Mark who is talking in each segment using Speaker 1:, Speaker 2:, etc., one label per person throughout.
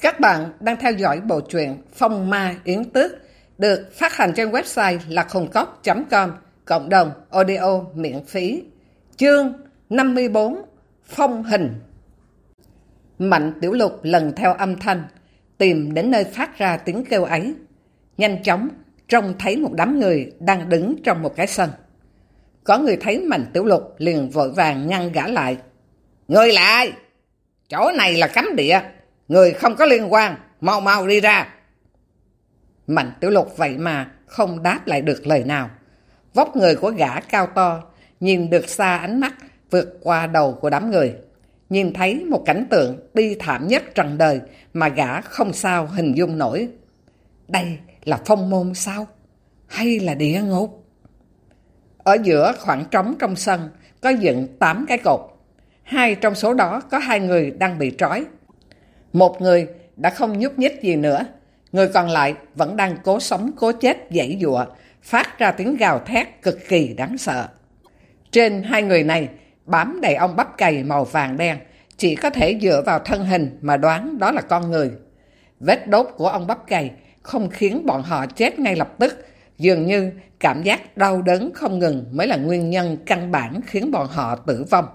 Speaker 1: Các bạn đang theo dõi bộ truyện Phong Ma Yến Tước được phát hành trên website lạchungcốc.com cộng đồng audio miễn phí. Chương 54 Phong hình Mạnh Tiểu Lục lần theo âm thanh tìm đến nơi phát ra tiếng kêu ấy. Nhanh chóng trông thấy một đám người đang đứng trong một cái sân. Có người thấy Mạnh Tiểu Lục liền vội vàng ngăn gã lại. Người lại! Chỗ này là cấm địa, người không có liên quan, mau mau đi ra. Mạnh tiểu lục vậy mà không đáp lại được lời nào. Vóc người của gã cao to, nhìn được xa ánh mắt vượt qua đầu của đám người. Nhìn thấy một cảnh tượng bi thảm nhất trần đời mà gã không sao hình dung nổi. Đây là phong môn sao? Hay là địa ngục? Ở giữa khoảng trống trong sân có dựng 8 cái cột. Hai trong số đó có hai người đang bị trói. Một người đã không nhúc nhích gì nữa. Người còn lại vẫn đang cố sống cố chết dãy dụa, phát ra tiếng gào thét cực kỳ đáng sợ. Trên hai người này bám đầy ông bắp cày màu vàng đen, chỉ có thể dựa vào thân hình mà đoán đó là con người. Vết đốt của ông bắp cày không khiến bọn họ chết ngay lập tức, dường như cảm giác đau đớn không ngừng mới là nguyên nhân căn bản khiến bọn họ tử vong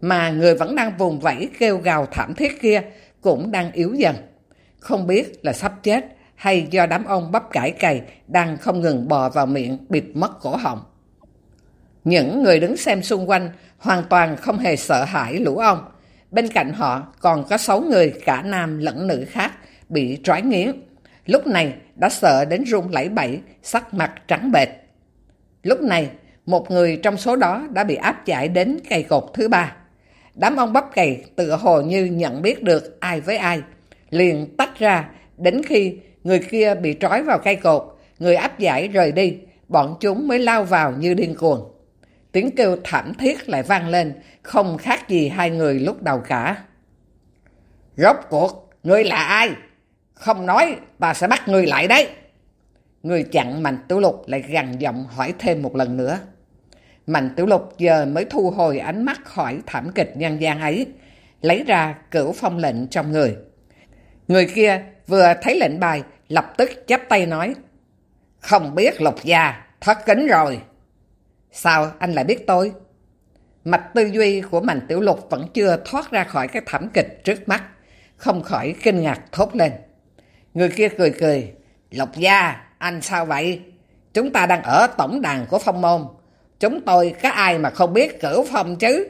Speaker 1: mà người vẫn đang vùng vẫy kêu gào thảm thiết kia cũng đang yếu dần. Không biết là sắp chết hay do đám ông bắp cải cày đang không ngừng bò vào miệng bịt mất cổ họng. Những người đứng xem xung quanh hoàn toàn không hề sợ hãi lũ ông. Bên cạnh họ còn có sáu người cả nam lẫn nữ khác bị trói nghiến. Lúc này đã sợ đến run lẩy bẩy, sắc mặt trắng bệch. Lúc này, một người trong số đó đã bị áp giải đến cây cột thứ ba. Đám ông bắp cày tự hồ như nhận biết được ai với ai, liền tách ra đến khi người kia bị trói vào cây cột, người áp giải rời đi, bọn chúng mới lao vào như điên cuồng. Tiếng kêu thảm thiết lại vang lên, không khác gì hai người lúc đầu cả. Rốt cuộc, ngươi là ai? Không nói, ta sẽ bắt ngươi lại đấy. Người chặn mạnh tú lục lại gằn giọng hỏi thêm một lần nữa. Mạnh Tiểu Lục giờ mới thu hồi ánh mắt khỏi thảm kịch nhân gian ấy, lấy ra cửu phong lệnh trong người. Người kia vừa thấy lệnh bài, lập tức chắp tay nói, Không biết Lục Gia, thất kính rồi. Sao anh lại biết tôi? Mạch tư duy của Mạnh Tiểu Lục vẫn chưa thoát ra khỏi cái thảm kịch trước mắt, không khỏi kinh ngạc thốt lên. Người kia cười cười, Lục Gia, anh sao vậy? Chúng ta đang ở tổng đàn của phong môn, Chúng tôi có ai mà không biết cửu phong chứ?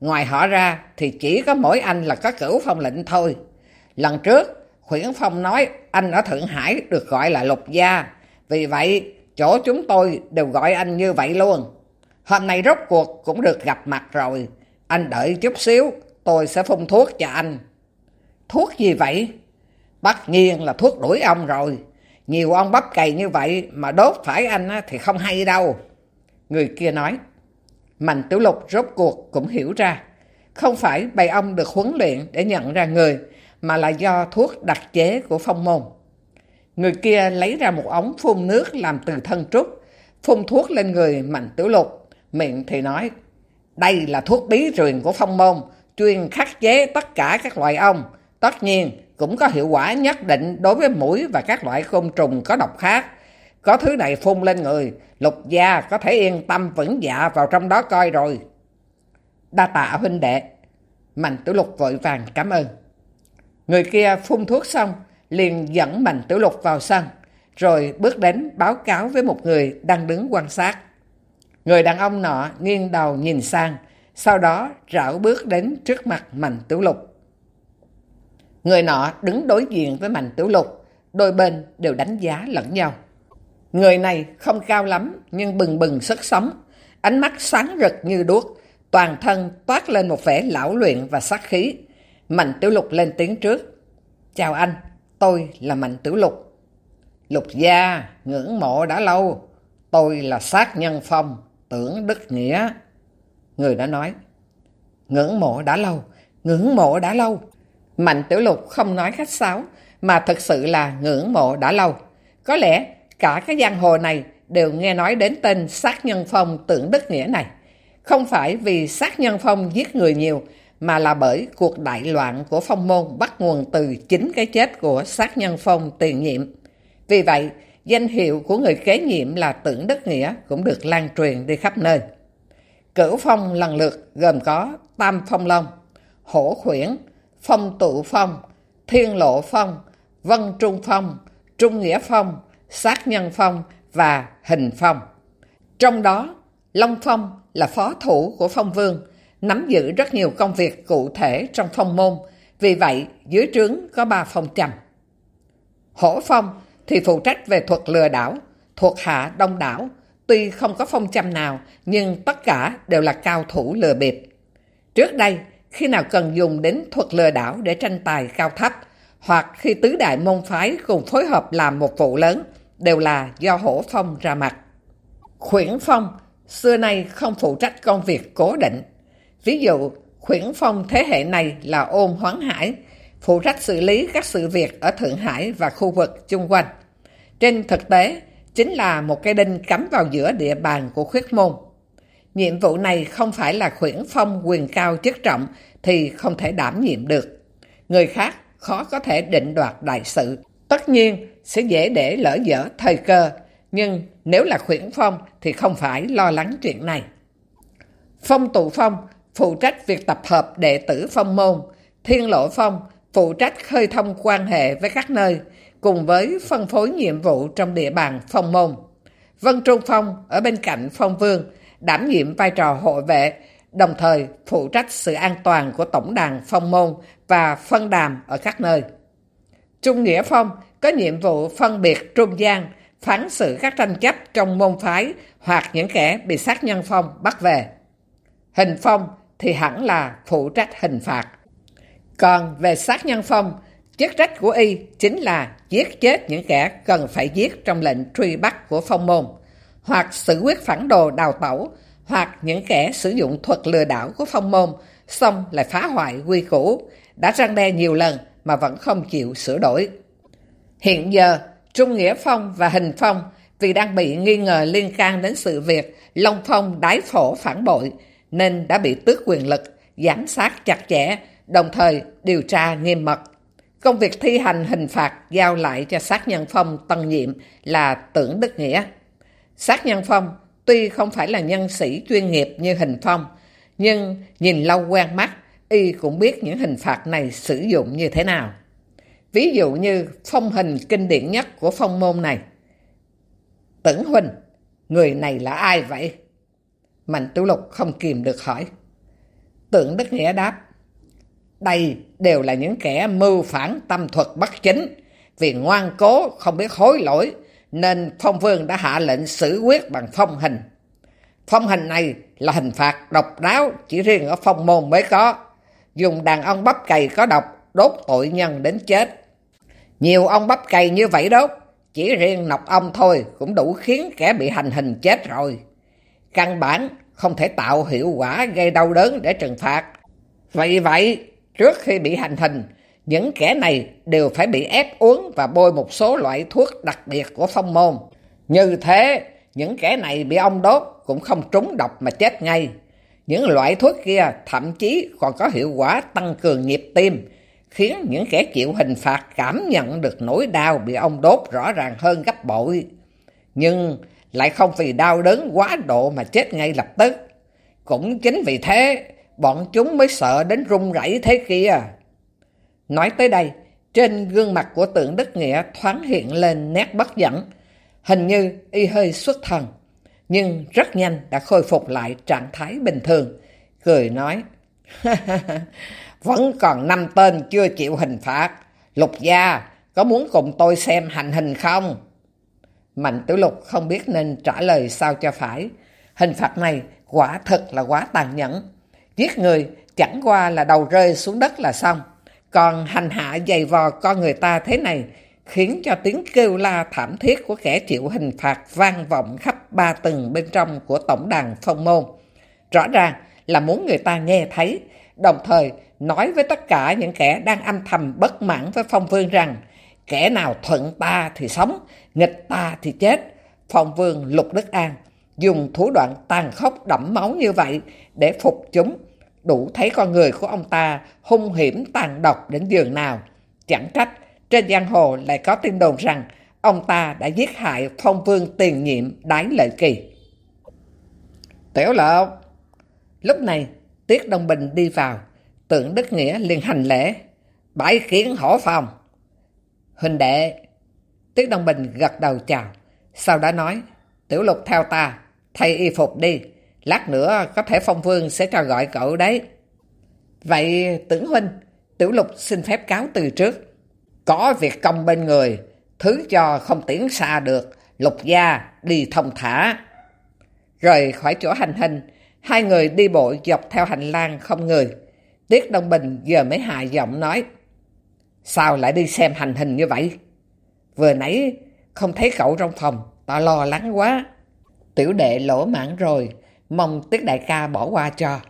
Speaker 1: Ngoài họ ra thì chỉ có mỗi anh là có cửu phong lệnh thôi. Lần trước, Khuyển Phong nói anh ở Thượng Hải được gọi là Lục Gia. Vì vậy, chỗ chúng tôi đều gọi anh như vậy luôn. Hôm nay rốt cuộc cũng được gặp mặt rồi. Anh đợi chút xíu, tôi sẽ phun thuốc cho anh. Thuốc gì vậy? Tất nhiên là thuốc đuổi ông rồi. Nhiều ông bắp cày như vậy mà đốt phải anh thì không hay đâu. Người kia nói. Mạnh Tiểu Lục rốt cuộc cũng hiểu ra. Không phải bầy ông được huấn luyện để nhận ra người, mà là do thuốc đặc chế của phong môn. Người kia lấy ra một ống phun nước làm từ thân trúc, phun thuốc lên người Mạnh Tiểu Lục. Miệng thì nói, đây là thuốc bí truyền của phong môn, chuyên khắc chế tất cả các loại ong. Tất nhiên, cũng có hiệu quả nhất định đối với mũi và các loại côn trùng có độc khác. Có thứ này phun lên người, lục gia có thể yên tâm vững dạ vào trong đó coi rồi. Đa tạ huynh đệ. Mạnh tử lục vội vàng cảm ơn. Người kia phun thuốc xong, liền dẫn Mạnh tử lục vào sân, rồi bước đến báo cáo với một người đang đứng quan sát. Người đàn ông nọ nghiêng đầu nhìn sang, sau đó rảo bước đến trước mặt Mạnh Tiểu Lục. Người nọ đứng đối diện với Mạnh Tiểu Lục, đôi bên đều đánh giá lẫn nhau. Người này không cao lắm nhưng bừng bừng sức sống, ánh mắt sáng rực như đuốc, toàn thân toát lên một vẻ lão luyện và sát khí. Mạnh Tiểu Lục lên tiếng trước. Chào anh, tôi là Mạnh Tiểu Lục. Lục gia, ngưỡng mộ đã lâu. Tôi là sát nhân phong, tưởng đức nghĩa. Người đã nói. Ngưỡng mộ đã lâu, ngưỡng mộ đã lâu. Mạnh Tiểu Lục không nói khách sáo, mà thật sự là ngưỡng mộ đã lâu. Có lẽ cả cái giang hồ này đều nghe nói đến tên sát nhân phong tưởng đức nghĩa này. Không phải vì sát nhân phong giết người nhiều, mà là bởi cuộc đại loạn của phong môn bắt nguồn từ chính cái chết của sát nhân phong tiền nhiệm. Vì vậy, danh hiệu của người kế nhiệm là tưởng đức nghĩa cũng được lan truyền đi khắp nơi. Cửu phong lần lượt gồm có Tam Phong Long, Hổ Khuyển, Phong Tụ Phong, Thiên Lộ Phong, Vân Trung Phong, Trung Nghĩa Phong, Sát Nhân Phong và Hình Phong. Trong đó, Long Phong là phó thủ của Phong Vương, nắm giữ rất nhiều công việc cụ thể trong phong môn, vì vậy dưới trướng có ba phong trầm. Hổ Phong thì phụ trách về thuật lừa đảo, thuộc hạ đông đảo, tuy không có phong trầm nào nhưng tất cả đều là cao thủ lừa bịp. Trước đây, khi nào cần dùng đến thuật lừa đảo để tranh tài cao thấp, hoặc khi tứ đại môn phái cùng phối hợp làm một vụ lớn, đều là do hổ phong ra mặt. Khuyển phong xưa nay không phụ trách công việc cố định. Ví dụ, khuyển phong thế hệ này là ôn hoáng hải, phụ trách xử lý các sự việc ở Thượng Hải và khu vực chung quanh. Trên thực tế, chính là một cây đinh cắm vào giữa địa bàn của khuyết môn. Nhiệm vụ này không phải là khuyển phong quyền cao chức trọng thì không thể đảm nhiệm được. Người khác khó có thể định đoạt đại sự. Tất nhiên sẽ dễ để lỡ dở thời cơ, nhưng nếu là khuyển phong thì không phải lo lắng chuyện này. Phong tụ phong phụ trách việc tập hợp đệ tử phong môn, thiên lộ phong phụ trách khơi thông quan hệ với các nơi, cùng với phân phối nhiệm vụ trong địa bàn phong môn. Vân Trung Phong ở bên cạnh phong vương đảm nhiệm vai trò hộ vệ, đồng thời phụ trách sự an toàn của tổng đàn phong môn và phân đàm ở các nơi. Trung Nghĩa Phong có nhiệm vụ phân biệt trung gian, phán xử các tranh chấp trong môn phái hoặc những kẻ bị sát nhân phong bắt về. Hình phong thì hẳn là phụ trách hình phạt. Còn về sát nhân phong, chức trách của y chính là giết chết những kẻ cần phải giết trong lệnh truy bắt của phong môn, hoặc xử quyết phản đồ đào tẩu, hoặc những kẻ sử dụng thuật lừa đảo của phong môn, xong lại phá hoại quy củ, đã răng đe nhiều lần mà vẫn không chịu sửa đổi. Hiện giờ, Trung Nghĩa Phong và Hình Phong vì đang bị nghi ngờ liên can đến sự việc Long Phong đái phổ phản bội nên đã bị tước quyền lực, giám sát chặt chẽ, đồng thời điều tra nghiêm mật. Công việc thi hành hình phạt giao lại cho sát nhân Phong tân nhiệm là tưởng Đức Nghĩa. Sát nhân Phong tuy không phải là nhân sĩ chuyên nghiệp như hình Phong, nhưng nhìn lâu quen mắt, y cũng biết những hình phạt này sử dụng như thế nào. Ví dụ như phong hình kinh điển nhất của phong môn này. Tưởng Huynh, người này là ai vậy? Mạnh Tiểu Lục không kìm được hỏi. Tưởng Đức Nghĩa đáp. Đây đều là những kẻ mưu phản tâm thuật bất chính. Vì ngoan cố không biết hối lỗi nên phong vương đã hạ lệnh xử quyết bằng phong hình. Phong hình này là hình phạt độc đáo chỉ riêng ở phong môn mới có. Dùng đàn ông bắp cày có độc đốt tội nhân đến chết. Nhiều ông bắp cày như vậy đốt, chỉ riêng nọc ông thôi cũng đủ khiến kẻ bị hành hình chết rồi. Căn bản không thể tạo hiệu quả gây đau đớn để trừng phạt. Vậy vậy, trước khi bị hành hình, những kẻ này đều phải bị ép uống và bôi một số loại thuốc đặc biệt của phong môn. Như thế, những kẻ này bị ông đốt cũng không trúng độc mà chết ngay. Những loại thuốc kia thậm chí còn có hiệu quả tăng cường nhịp tim, khiến những kẻ chịu hình phạt cảm nhận được nỗi đau bị ông đốt rõ ràng hơn gấp bội. Nhưng lại không vì đau đớn quá độ mà chết ngay lập tức. Cũng chính vì thế, bọn chúng mới sợ đến run rẩy thế kia. Nói tới đây, trên gương mặt của tượng Đức Nghĩa thoáng hiện lên nét bất dẫn. Hình như y hơi xuất thần, nhưng rất nhanh đã khôi phục lại trạng thái bình thường. Cười nói, vẫn còn năm tên chưa chịu hình phạt. Lục gia, có muốn cùng tôi xem hành hình không? Mạnh Tiểu Lục không biết nên trả lời sao cho phải. Hình phạt này quả thật là quá tàn nhẫn. Giết người chẳng qua là đầu rơi xuống đất là xong. Còn hành hạ dày vò con người ta thế này khiến cho tiếng kêu la thảm thiết của kẻ chịu hình phạt vang vọng khắp ba tầng bên trong của tổng đàn phong môn. Rõ ràng là muốn người ta nghe thấy, đồng thời nói với tất cả những kẻ đang âm thầm bất mãn với phong vương rằng kẻ nào thuận ta thì sống, nghịch ta thì chết. Phong vương Lục Đức An dùng thủ đoạn tàn khốc đẫm máu như vậy để phục chúng, đủ thấy con người của ông ta hung hiểm tàn độc đến giường nào. Chẳng trách, trên giang hồ lại có tin đồn rằng ông ta đã giết hại phong vương tiền nhiệm đái lợi kỳ. Tiểu lộc Lúc này, Tiết Đông Bình đi vào, tưởng Đức Nghĩa liền hành lễ, bãi kiến hổ phòng. Huynh đệ! Tiết Đông Bình gật đầu chào, sau đó nói, Tiểu lục theo ta, thay y phục đi, lát nữa có thể phong vương sẽ cho gọi cậu đấy. Vậy tưởng huynh, Tiểu lục xin phép cáo từ trước. Có việc công bên người, thứ cho không tiến xa được, lục gia đi thông thả. Rời khỏi chỗ hành hình, hai người đi bộ dọc theo hành lang không người. Tiết Đông Bình giờ mới hạ giọng nói, Sao lại đi xem hành hình như vậy? Vừa nãy không thấy cậu trong phòng, ta lo lắng quá. Tiểu đệ lỗ mãn rồi, mong Tiết Đại ca bỏ qua cho.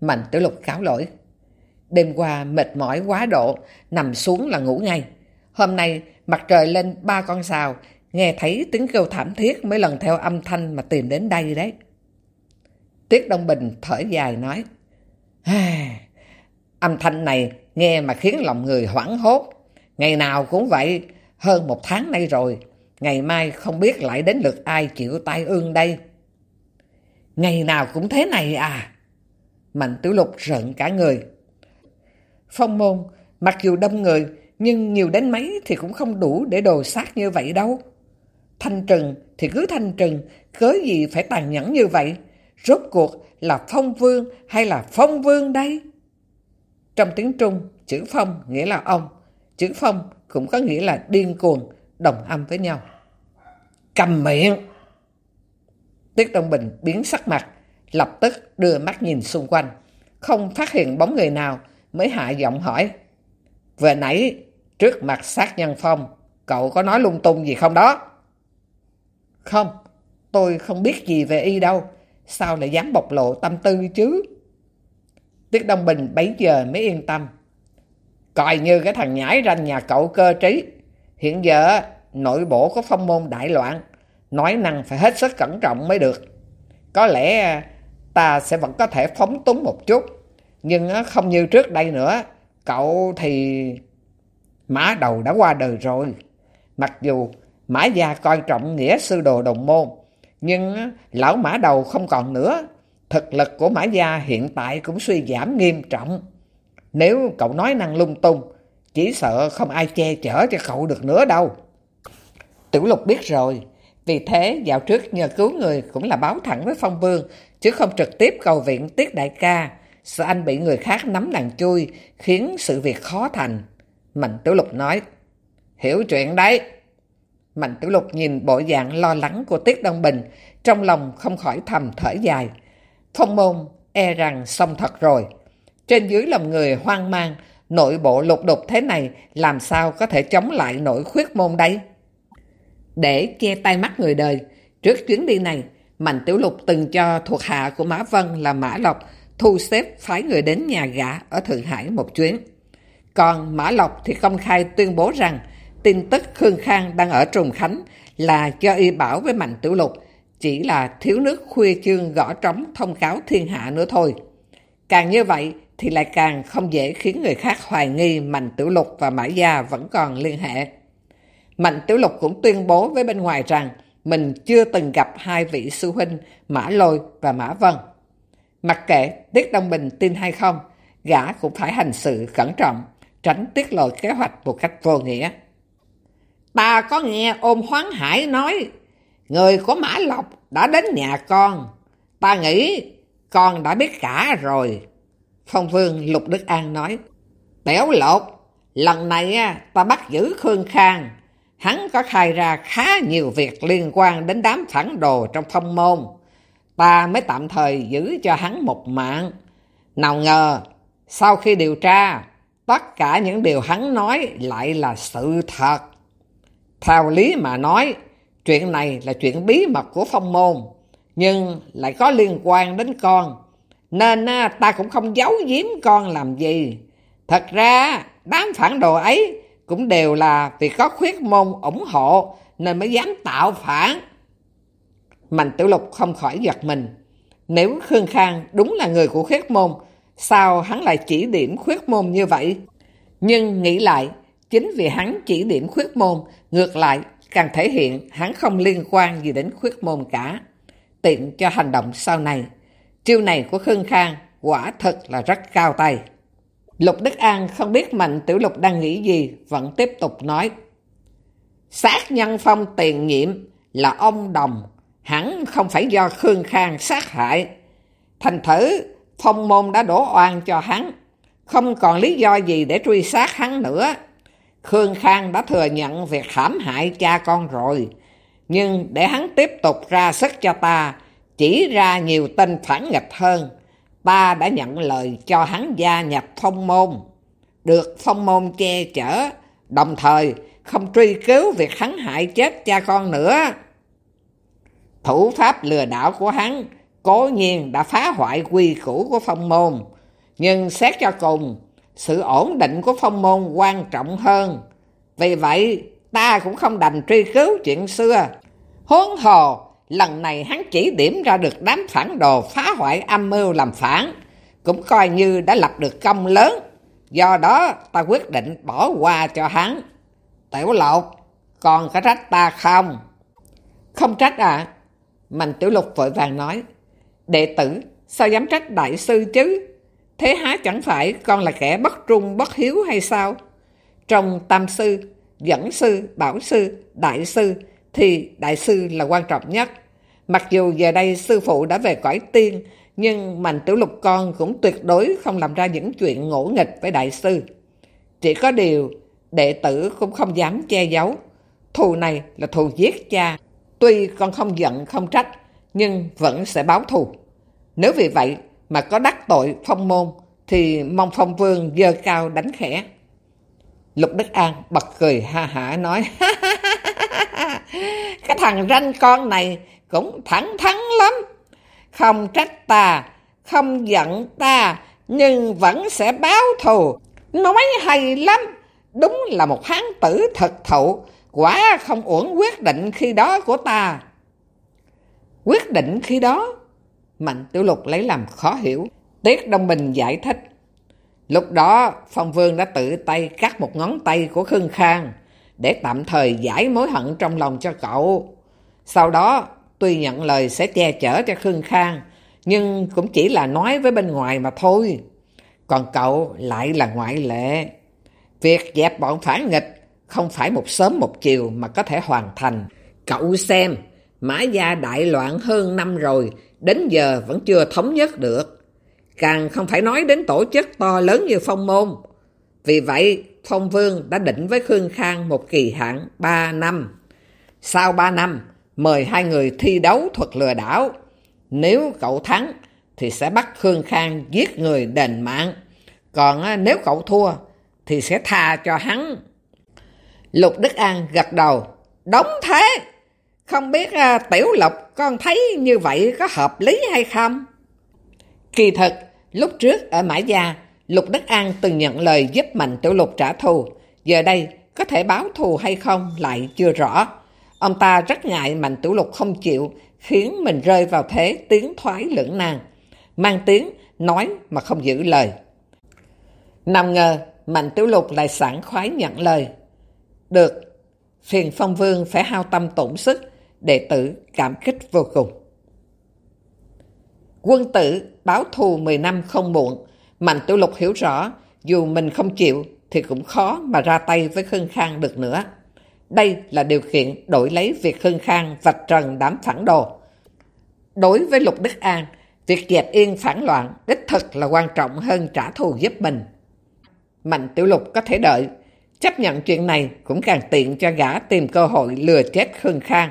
Speaker 1: Mạnh Tiểu Lục cáo lỗi. Đêm qua mệt mỏi quá độ, nằm xuống là ngủ ngay. Hôm nay mặt trời lên ba con sào, nghe thấy tiếng kêu thảm thiết mới lần theo âm thanh mà tìm đến đây đấy. Tiết Đông Bình thở dài nói, âm thanh này nghe mà khiến lòng người hoảng hốt. Ngày nào cũng vậy, hơn một tháng nay rồi, ngày mai không biết lại đến lượt ai chịu tai ương đây. Ngày nào cũng thế này à? Mạnh Tiểu Lục rợn cả người. Phong môn, mặc dù đông người, nhưng nhiều đến mấy thì cũng không đủ để đồ sát như vậy đâu. Thanh trừng thì cứ thanh trừng, cớ gì phải tàn nhẫn như vậy? Rốt cuộc là phong vương hay là phong vương đây? Trong tiếng Trung, chữ phong nghĩa là ông, chữ phong cũng có nghĩa là điên cuồng, đồng âm với nhau. Cầm miệng! Tiết Đông Bình biến sắc mặt, lập tức đưa mắt nhìn xung quanh, không phát hiện bóng người nào mới hạ giọng hỏi. Vừa nãy, trước mặt sát nhân phong, cậu có nói lung tung gì không đó? Không, tôi không biết gì về y đâu, sao lại dám bộc lộ tâm tư chứ? Tiết Đông Bình bấy giờ mới yên tâm. Coi như cái thằng nhãi ranh nhà cậu cơ trí. Hiện giờ nội bộ có phong môn đại loạn, nói năng phải hết sức cẩn trọng mới được. Có lẽ ta sẽ vẫn có thể phóng túng một chút, nhưng không như trước đây nữa. Cậu thì... Mã đầu đã qua đời rồi. Mặc dù Mã Gia coi trọng nghĩa sư đồ đồng môn, nhưng lão Mã đầu không còn nữa. Thực lực của Mã Gia hiện tại cũng suy giảm nghiêm trọng. Nếu cậu nói năng lung tung, chỉ sợ không ai che chở cho cậu được nữa đâu. Tiểu lục biết rồi, vì thế dạo trước nhờ cứu người cũng là báo thẳng với Phong Vương, chứ không trực tiếp cầu viện Tiết Đại ca. Sợ anh bị người khác nắm đàn chui, khiến sự việc khó thành. Mạnh Tiểu Lục nói, hiểu chuyện đấy. Mạnh Tiểu Lục nhìn bộ dạng lo lắng của Tiết Đông Bình, trong lòng không khỏi thầm thở dài. Phong môn e rằng xong thật rồi. Trên dưới lòng người hoang mang, nội bộ lục đục thế này làm sao có thể chống lại nổi khuyết môn đây? Để che tay mắt người đời, trước chuyến đi này, Mạnh Tiểu Lục từng cho thuộc hạ của Mã Vân là Mã Lộc thu xếp phái người đến nhà gã ở Thượng Hải một chuyến. Còn Mã Lộc thì công khai tuyên bố rằng tin tức Khương Khang đang ở Trùng Khánh là cho y bảo với Mạnh Tiểu Lục, chỉ là thiếu nước khuya chương gõ trống thông cáo thiên hạ nữa thôi. Càng như vậy thì lại càng không dễ khiến người khác hoài nghi Mạnh Tiểu Lục và Mã Gia vẫn còn liên hệ. Mạnh Tiểu Lục cũng tuyên bố với bên ngoài rằng mình chưa từng gặp hai vị sư huynh Mã Lôi và Mã Vân. Mặc kệ Tiết Đông Bình tin hay không, gã cũng phải hành sự cẩn trọng, tránh tiết lộ kế hoạch một cách vô nghĩa. Ta có nghe ôm hoáng hải nói, người của Mã Lộc đã đến nhà con. Ta nghĩ con đã biết cả rồi. Phong Vương Lục Đức An nói, Tiểu lột, lần này ta bắt giữ Khương Khang. Hắn có khai ra khá nhiều việc liên quan đến đám phản đồ trong phong môn. Ta mới tạm thời giữ cho hắn một mạng. Nào ngờ, sau khi điều tra, tất cả những điều hắn nói lại là sự thật. Theo lý mà nói, chuyện này là chuyện bí mật của phong môn, nhưng lại có liên quan đến con. Nên à, ta cũng không giấu giếm con làm gì. Thật ra, đám phản đồ ấy cũng đều là vì có khuyết môn ủng hộ nên mới dám tạo phản. Mạnh Tiểu Lục không khỏi giật mình. Nếu Khương Khang đúng là người của khuyết môn, Sao hắn lại chỉ điểm khuyết môn như vậy? Nhưng nghĩ lại, chính vì hắn chỉ điểm khuyết môn, ngược lại càng thể hiện hắn không liên quan gì đến khuyết môn cả. Tiện cho hành động sau này. Chiêu này của Khương Khang quả thật là rất cao tay. Lục Đức An không biết Mạnh Tiểu Lục đang nghĩ gì, vẫn tiếp tục nói. Sát nhân phong tiền nhiệm là ông Đồng, hẳn không phải do Khương Khang sát hại. Thành thử, phong môn đã đổ oan cho hắn, không còn lý do gì để truy sát hắn nữa. Khương Khang đã thừa nhận việc hãm hại cha con rồi, nhưng để hắn tiếp tục ra sức cho ta, chỉ ra nhiều tên phản nghịch hơn, ta đã nhận lời cho hắn gia nhập phong môn. Được phong môn che chở, đồng thời không truy cứu việc hắn hại chết cha con nữa. Thủ pháp lừa đảo của hắn cố nhiên đã phá hoại quy củ của phong môn, nhưng xét cho cùng, sự ổn định của phong môn quan trọng hơn. Vì vậy, ta cũng không đành truy cứu chuyện xưa. Huống hồ, lần này hắn chỉ điểm ra được đám phản đồ phá hoại âm mưu làm phản, cũng coi như đã lập được công lớn. Do đó, ta quyết định bỏ qua cho hắn. Tiểu lộc, còn có trách ta không? Không trách à? Mạnh tiểu lục vội vàng nói. Đệ tử, sao dám trách đại sư chứ? Thế há chẳng phải con là kẻ bất trung bất hiếu hay sao? Trong tam sư, dẫn sư, bảo sư, đại sư thì đại sư là quan trọng nhất. Mặc dù giờ đây sư phụ đã về cõi tiên, nhưng Mạnh Tiểu Lục con cũng tuyệt đối không làm ra những chuyện ngỗ nghịch với đại sư. Chỉ có điều, đệ tử cũng không dám che giấu. Thù này là thù giết cha. Tuy con không giận không trách, nhưng vẫn sẽ báo thù. Nếu vì vậy mà có đắc tội phong môn, thì mong phong vương dơ cao đánh khẽ. Lục Đức An bật cười ha hả nói, Cái thằng ranh con này cũng thẳng thắn lắm. Không trách ta, không giận ta, nhưng vẫn sẽ báo thù. Nói hay lắm, đúng là một hán tử thật thụ, quả không uổng quyết định khi đó của ta. Quyết định khi đó? Mạnh Tiểu Lục lấy làm khó hiểu. Tiết Đông Bình giải thích. Lúc đó, Phong Vương đã tự tay cắt một ngón tay của Khương Khang để tạm thời giải mối hận trong lòng cho cậu. Sau đó, tuy nhận lời sẽ che chở cho Khương Khang, nhưng cũng chỉ là nói với bên ngoài mà thôi. Còn cậu lại là ngoại lệ. Việc dẹp bọn phản nghịch không phải một sớm một chiều mà có thể hoàn thành. Cậu xem, Mã Gia đại loạn hơn năm rồi, đến giờ vẫn chưa thống nhất được. Càng không phải nói đến tổ chức to lớn như phong môn. Vì vậy, Phong Vương đã định với Khương Khang một kỳ hạn 3 năm. Sau 3 năm, mời hai người thi đấu thuật lừa đảo. Nếu cậu thắng, thì sẽ bắt Khương Khang giết người đền mạng. Còn à, nếu cậu thua, thì sẽ tha cho hắn. Lục Đức An gật đầu. Đúng thế! Không biết à, Tiểu Lộc con thấy như vậy có hợp lý hay không? Kỳ thật, lúc trước ở Mã Gia, Lục Đức An từng nhận lời giúp Mạnh Tiểu Lục trả thù. Giờ đây, có thể báo thù hay không lại chưa rõ. Ông ta rất ngại Mạnh Tiểu Lục không chịu, khiến mình rơi vào thế tiếng thoái lưỡng nan. Mang tiếng, nói mà không giữ lời. Nằm ngờ, Mạnh Tiểu Lục lại sẵn khoái nhận lời. Được, phiền phong vương phải hao tâm tổn sức, đệ tử cảm kích vô cùng. Quân tử báo thù 10 năm không muộn, Mạnh Tiểu Lục hiểu rõ, dù mình không chịu thì cũng khó mà ra tay với Khương Khang được nữa. Đây là điều kiện đổi lấy việc Khương Khang vạch trần đám phản đồ. Đối với Lục Đức An, việc dẹp yên phản loạn đích thực là quan trọng hơn trả thù giúp mình. Mạnh Tiểu Lục có thể đợi, chấp nhận chuyện này cũng càng tiện cho gã tìm cơ hội lừa chết Khương Khang,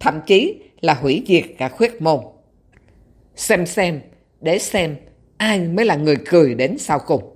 Speaker 1: thậm chí là hủy diệt cả khuyết môn. Xem xem, để xem ai mới là người cười đến sau cùng.